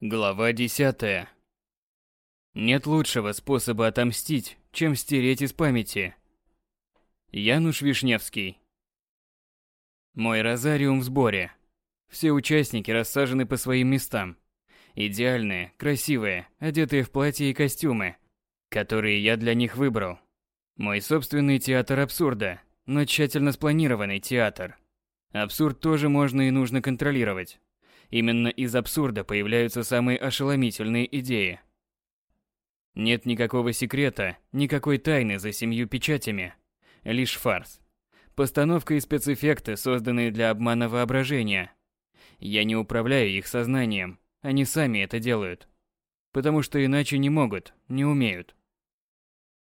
Глава 10. Нет лучшего способа отомстить, чем стереть из памяти. Януш Вишневский. Мой розариум в сборе. Все участники рассажены по своим местам. Идеальные, красивые, одетые в платья и костюмы, которые я для них выбрал. Мой собственный театр абсурда, но тщательно спланированный театр. Абсурд тоже можно и нужно контролировать. Именно из абсурда появляются самые ошеломительные идеи. Нет никакого секрета, никакой тайны за семью печатями. Лишь фарс. Постановка и спецэффекты, созданные для обмана воображения. Я не управляю их сознанием, они сами это делают. Потому что иначе не могут, не умеют.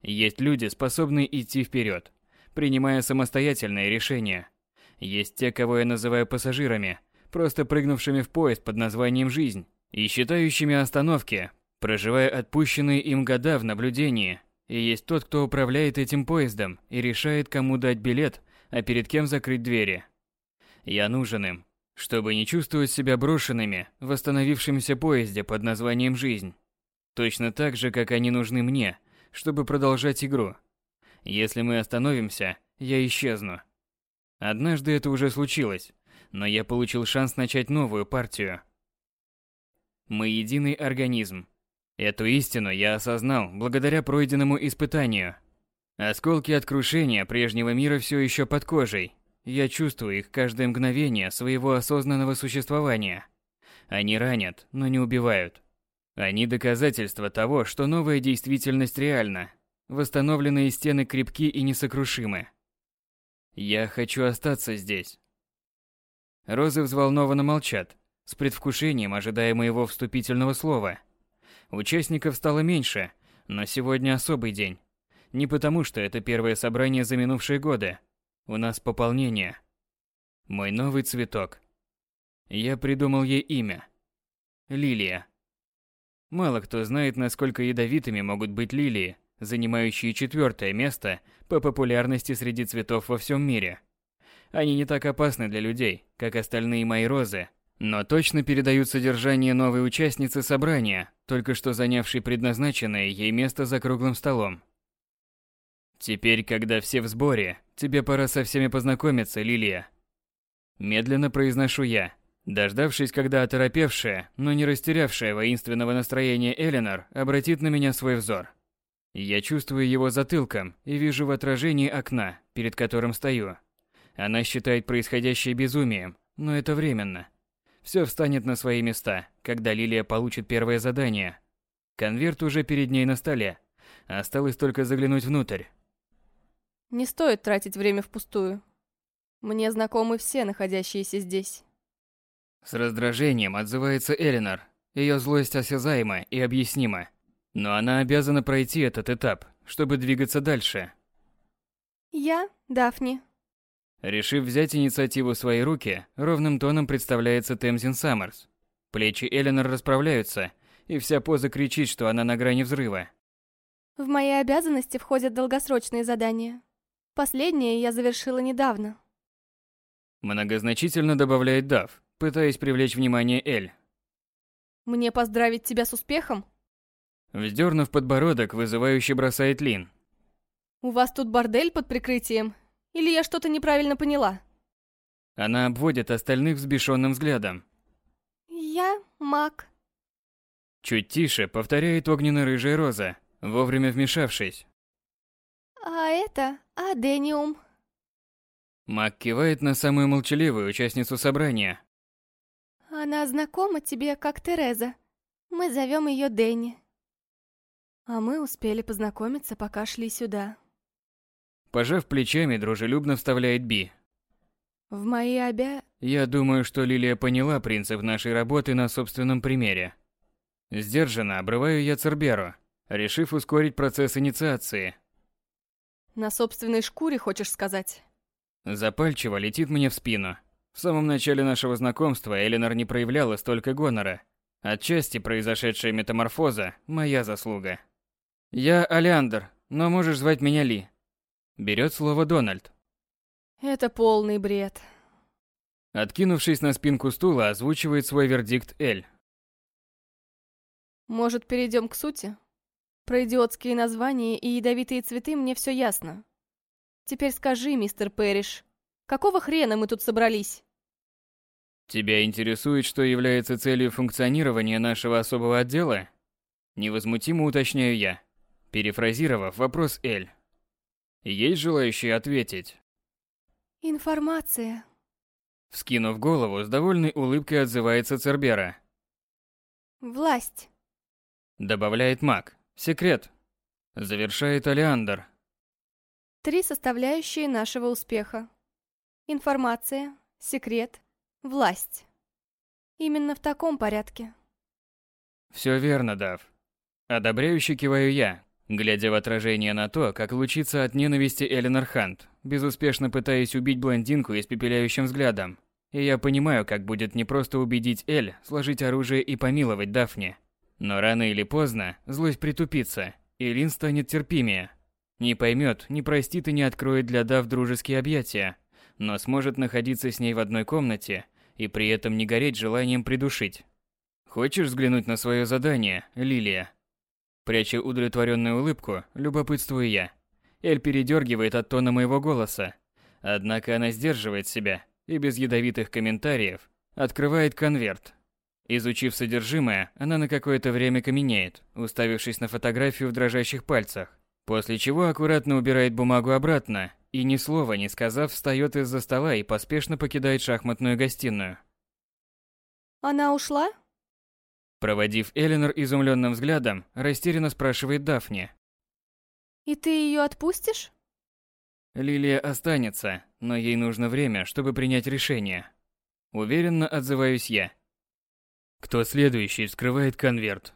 Есть люди, способные идти вперед, принимая самостоятельные решения. Есть те, кого я называю пассажирами – просто прыгнувшими в поезд под названием «Жизнь» и считающими остановки, проживая отпущенные им года в наблюдении. И есть тот, кто управляет этим поездом и решает, кому дать билет, а перед кем закрыть двери. Я нужен им, чтобы не чувствовать себя брошенными в восстановившемся поезде под названием «Жизнь». Точно так же, как они нужны мне, чтобы продолжать игру. Если мы остановимся, я исчезну. Однажды это уже случилось, но я получил шанс начать новую партию. Мы единый организм. Эту истину я осознал благодаря пройденному испытанию. Осколки от крушения прежнего мира все еще под кожей. Я чувствую их каждое мгновение своего осознанного существования. Они ранят, но не убивают. Они доказательство того, что новая действительность реальна. Восстановленные стены крепки и несокрушимы. Я хочу остаться здесь, Розы взволнованно молчат, с предвкушением ожидая моего вступительного слова. Участников стало меньше, но сегодня особый день. Не потому, что это первое собрание за минувшие годы. У нас пополнение. Мой новый цветок. Я придумал ей имя. Лилия. Мало кто знает, насколько ядовитыми могут быть лилии, занимающие четвертое место по популярности среди цветов во всем мире – они не так опасны для людей, как остальные мои розы, но точно передают содержание новой участницы собрания, только что занявшей предназначенное ей место за круглым столом. Теперь, когда все в сборе, тебе пора со всеми познакомиться, Лилия. Медленно произношу я, дождавшись, когда оторопевшая, но не растерявшая воинственного настроения Эленор обратит на меня свой взор. Я чувствую его затылком и вижу в отражении окна, перед которым стою. Она считает происходящее безумием, но это временно. Все встанет на свои места, когда Лилия получит первое задание. Конверт уже перед ней на столе. Осталось только заглянуть внутрь. Не стоит тратить время впустую. Мне знакомы все находящиеся здесь. С раздражением отзывается Элинор. Ее злость осязаема и объяснима. Но она обязана пройти этот этап, чтобы двигаться дальше. Я Дафни. Решив взять инициативу в свои руки, ровным тоном представляется Темзин Саммерс. Плечи Эленор расправляются, и вся поза кричит, что она на грани взрыва. В мои обязанности входят долгосрочные задания. Последнее я завершила недавно. Многозначительно добавляет Дав, пытаясь привлечь внимание Эль. Мне поздравить тебя с успехом? Вздернув подбородок, вызывающе бросает Лин. У вас тут бордель под прикрытием, или я что-то неправильно поняла? Она обводит остальных взбешенным взглядом. Я маг. Чуть тише повторяет огненно-рыжая роза, вовремя вмешавшись. А это Адениум. Маг кивает на самую молчаливую участницу собрания. Она знакома тебе как Тереза. Мы зовем ее Дэнни. А мы успели познакомиться, пока шли сюда. Пожав плечами, дружелюбно вставляет Би. В мои обя... Я думаю, что Лилия поняла принцип нашей работы на собственном примере. Сдержанно обрываю я Церберу, решив ускорить процесс инициации. На собственной шкуре, хочешь сказать? Запальчиво летит мне в спину. В самом начале нашего знакомства Эленор не проявляла столько гонора. Отчасти произошедшая метаморфоза – моя заслуга. Я Алиандр, но можешь звать меня Ли. Берет слово Дональд. Это полный бред. Откинувшись на спинку стула, озвучивает свой вердикт Эль. Может, перейдем к сути? Про идиотские названия и ядовитые цветы мне все ясно. Теперь скажи, мистер Пэриш, какого хрена мы тут собрались? Тебя интересует, что является целью функционирования нашего особого отдела? Невозмутимо уточняю я, перефразировав вопрос Эль. Есть желающие ответить? Информация. Вскинув голову, с довольной улыбкой отзывается Цербера. Власть. Добавляет маг. Секрет. Завершает Алиандр. Три составляющие нашего успеха. Информация, секрет, власть. Именно в таком порядке. Все верно, Дав. Одобряюще киваю я, глядя в отражение на то, как лучится от ненависти Эленор Хант, безуспешно пытаясь убить блондинку испепеляющим взглядом. И я понимаю, как будет непросто убедить Эль сложить оружие и помиловать Дафни. Но рано или поздно злость притупится, и Лин станет терпимее. Не поймет, не простит и не откроет для Дав дружеские объятия, но сможет находиться с ней в одной комнате и при этом не гореть желанием придушить. Хочешь взглянуть на свое задание, Лилия? Пряча удовлетворенную улыбку, любопытствую я. Эль передергивает от тона моего голоса. Однако она сдерживает себя и без ядовитых комментариев открывает конверт. Изучив содержимое, она на какое-то время каменеет, уставившись на фотографию в дрожащих пальцах, после чего аккуратно убирает бумагу обратно и ни слова не сказав встает из-за стола и поспешно покидает шахматную гостиную. Она ушла? Проводив Эленор изумленным взглядом, растерянно спрашивает Дафни. И ты ее отпустишь? Лилия останется, но ей нужно время, чтобы принять решение. Уверенно отзываюсь я. Кто следующий вскрывает конверт?